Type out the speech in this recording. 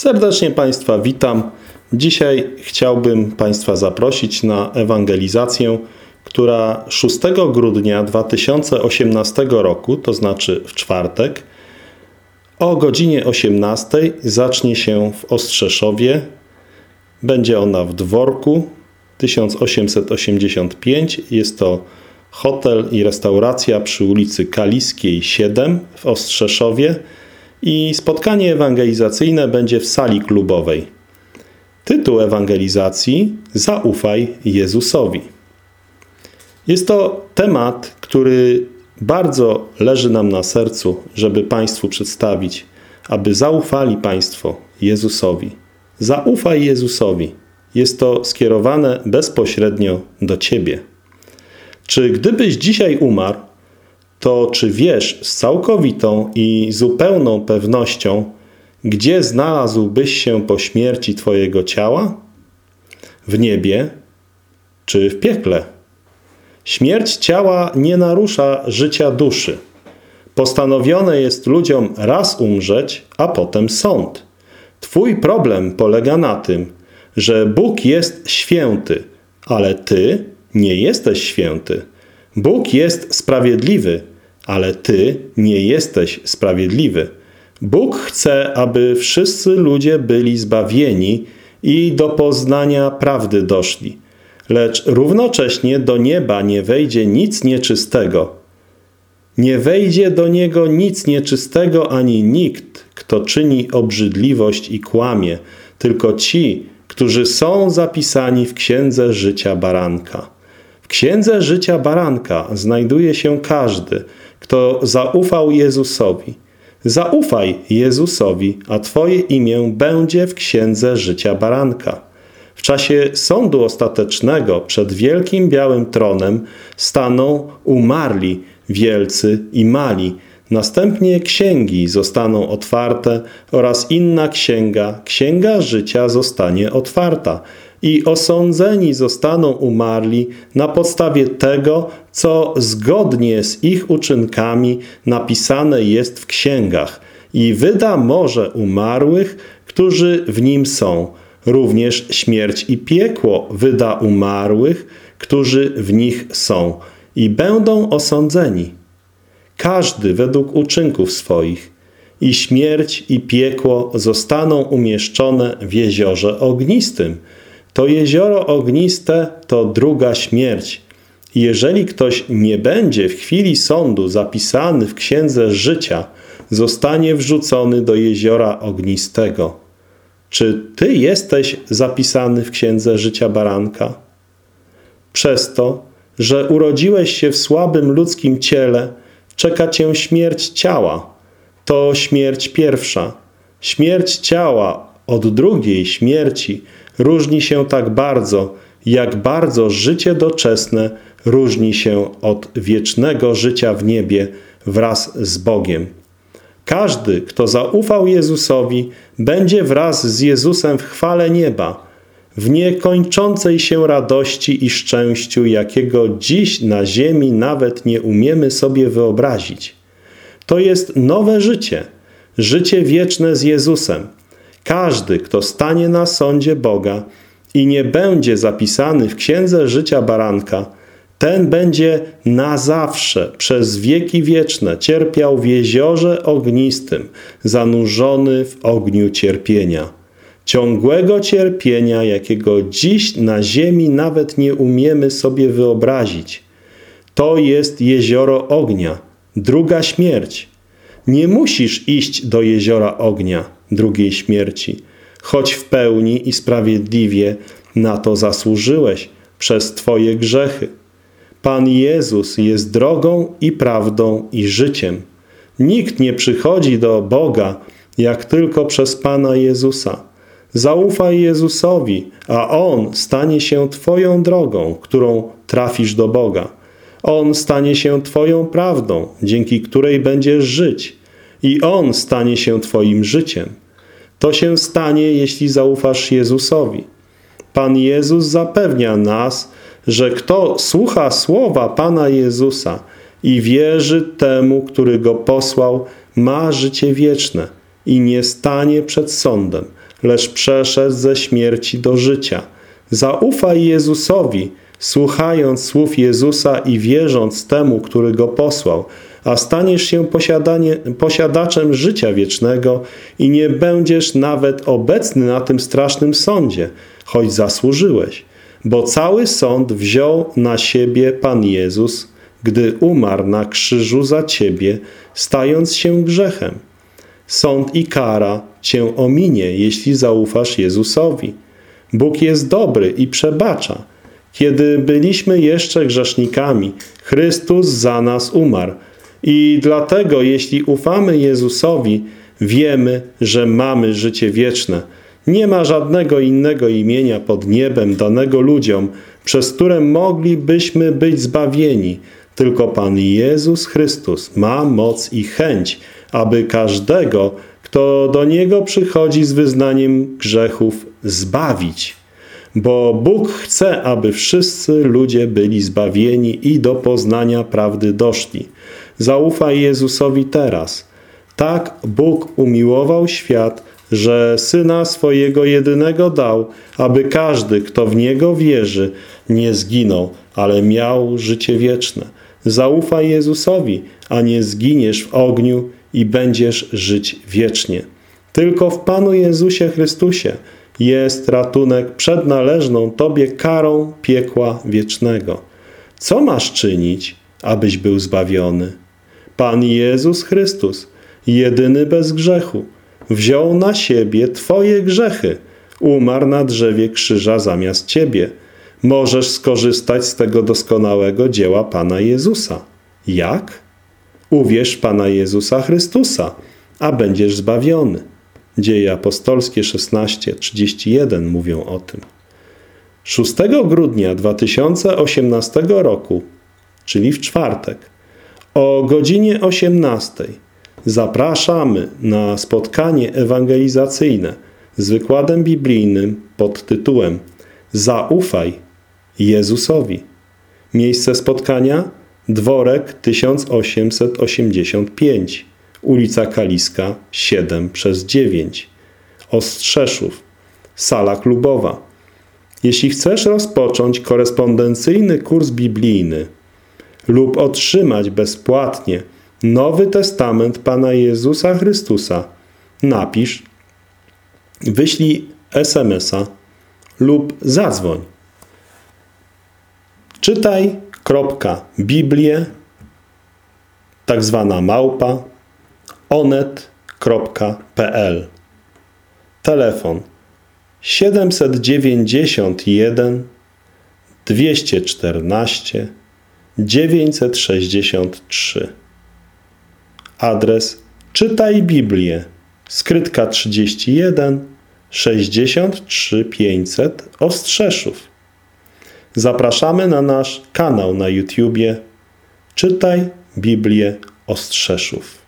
Serdecznie Państwa witam. Dzisiaj chciałbym Państwa zaprosić na ewangelizację, która 6 grudnia 2018 roku, to znaczy w czwartek, o godzinie 18 zacznie się w Ostrzeszowie. Będzie ona w Dworku 1885. Jest to hotel i restauracja przy ulicy Kaliskiej 7 w Ostrzeszowie i spotkanie ewangelizacyjne będzie w sali klubowej. Tytuł ewangelizacji Zaufaj Jezusowi. Jest to temat, który bardzo leży nam na sercu, żeby Państwu przedstawić, aby zaufali Państwo Jezusowi. Zaufaj Jezusowi. Jest to skierowane bezpośrednio do Ciebie. Czy gdybyś dzisiaj umarł, to czy wiesz z całkowitą i zupełną pewnością, gdzie znalazłbyś się po śmierci Twojego ciała? W niebie czy w piekle? Śmierć ciała nie narusza życia duszy. Postanowione jest ludziom raz umrzeć, a potem sąd. Twój problem polega na tym, że Bóg jest święty, ale Ty nie jesteś święty. Bóg jest sprawiedliwy, ale Ty nie jesteś sprawiedliwy. Bóg chce, aby wszyscy ludzie byli zbawieni i do poznania prawdy doszli. Lecz równocześnie do nieba nie wejdzie nic nieczystego. Nie wejdzie do niego nic nieczystego ani nikt, kto czyni obrzydliwość i kłamie, tylko ci, którzy są zapisani w Księdze Życia Baranka. W Księdze Życia Baranka znajduje się każdy, kto zaufał Jezusowi. Zaufaj Jezusowi, a Twoje imię będzie w Księdze Życia Baranka. W czasie sądu ostatecznego przed wielkim białym tronem staną umarli, wielcy i mali. Następnie księgi zostaną otwarte oraz inna księga, księga życia zostanie otwarta i osądzeni zostaną umarli na podstawie tego, co zgodnie z ich uczynkami napisane jest w księgach i wyda morze umarłych, którzy w nim są. Również śmierć i piekło wyda umarłych, którzy w nich są i będą osądzeni. Każdy według uczynków swoich i śmierć i piekło zostaną umieszczone w jeziorze ognistym – to jezioro ogniste to druga śmierć. Jeżeli ktoś nie będzie w chwili sądu zapisany w księdze życia, zostanie wrzucony do jeziora ognistego. Czy ty jesteś zapisany w księdze życia baranka? Przez to, że urodziłeś się w słabym ludzkim ciele, czeka cię śmierć ciała. To śmierć pierwsza. Śmierć ciała od drugiej śmierci różni się tak bardzo, jak bardzo życie doczesne różni się od wiecznego życia w niebie wraz z Bogiem. Każdy, kto zaufał Jezusowi, będzie wraz z Jezusem w chwale nieba, w niekończącej się radości i szczęściu, jakiego dziś na ziemi nawet nie umiemy sobie wyobrazić. To jest nowe życie, życie wieczne z Jezusem – każdy, kto stanie na sądzie Boga i nie będzie zapisany w Księdze Życia Baranka, ten będzie na zawsze, przez wieki wieczne cierpiał w jeziorze ognistym, zanurzony w ogniu cierpienia. Ciągłego cierpienia, jakiego dziś na ziemi nawet nie umiemy sobie wyobrazić. To jest jezioro ognia, druga śmierć. Nie musisz iść do jeziora ognia drugiej śmierci, choć w pełni i sprawiedliwie na to zasłużyłeś przez Twoje grzechy. Pan Jezus jest drogą i prawdą i życiem. Nikt nie przychodzi do Boga, jak tylko przez Pana Jezusa. Zaufaj Jezusowi, a On stanie się Twoją drogą, którą trafisz do Boga. On stanie się Twoją prawdą, dzięki której będziesz żyć i On stanie się Twoim życiem. To się stanie, jeśli zaufasz Jezusowi. Pan Jezus zapewnia nas, że kto słucha słowa Pana Jezusa i wierzy temu, który Go posłał, ma życie wieczne i nie stanie przed sądem, lecz przeszedł ze śmierci do życia. Zaufaj Jezusowi, słuchając słów Jezusa i wierząc temu, który Go posłał, a staniesz się posiadaczem życia wiecznego i nie będziesz nawet obecny na tym strasznym sądzie, choć zasłużyłeś, bo cały sąd wziął na siebie Pan Jezus, gdy umarł na krzyżu za ciebie, stając się grzechem. Sąd i kara cię ominie, jeśli zaufasz Jezusowi. Bóg jest dobry i przebacza. Kiedy byliśmy jeszcze grzesznikami, Chrystus za nas umarł. I dlatego, jeśli ufamy Jezusowi, wiemy, że mamy życie wieczne. Nie ma żadnego innego imienia pod niebem danego ludziom, przez które moglibyśmy być zbawieni. Tylko Pan Jezus Chrystus ma moc i chęć, aby każdego, kto do Niego przychodzi z wyznaniem grzechów, zbawić. Bo Bóg chce, aby wszyscy ludzie byli zbawieni i do poznania prawdy doszli. Zaufaj Jezusowi teraz. Tak Bóg umiłował świat, że Syna swojego jedynego dał, aby każdy, kto w Niego wierzy, nie zginął, ale miał życie wieczne. Zaufaj Jezusowi, a nie zginiesz w ogniu i będziesz żyć wiecznie. Tylko w Panu Jezusie Chrystusie jest ratunek przed należną Tobie karą piekła wiecznego. Co masz czynić, abyś był zbawiony? Pan Jezus Chrystus, jedyny bez grzechu, wziął na siebie Twoje grzechy, umarł na drzewie krzyża zamiast Ciebie. Możesz skorzystać z tego doskonałego dzieła Pana Jezusa. Jak? Uwierz Pana Jezusa Chrystusa, a będziesz zbawiony. Dzieje apostolskie 16:31 mówią o tym. 6 grudnia 2018 roku, czyli w czwartek, o godzinie 18 zapraszamy na spotkanie ewangelizacyjne z wykładem biblijnym pod tytułem Zaufaj Jezusowi. Miejsce spotkania Dworek 1885, ulica Kaliska 7 przez 9, Ostrzeszów, sala klubowa. Jeśli chcesz rozpocząć korespondencyjny kurs biblijny lub otrzymać bezpłatnie Nowy Testament Pana Jezusa Chrystusa, napisz, wyślij SMS-a lub zadzwoń. Czytaj Biblię, tak zwana małpa, onet.pl Telefon 791 214 963 Adres Czytaj Biblię. Skrytka 31 63 500 Ostrzeszów. Zapraszamy na nasz kanał na YouTubie. Czytaj Biblię Ostrzeszów.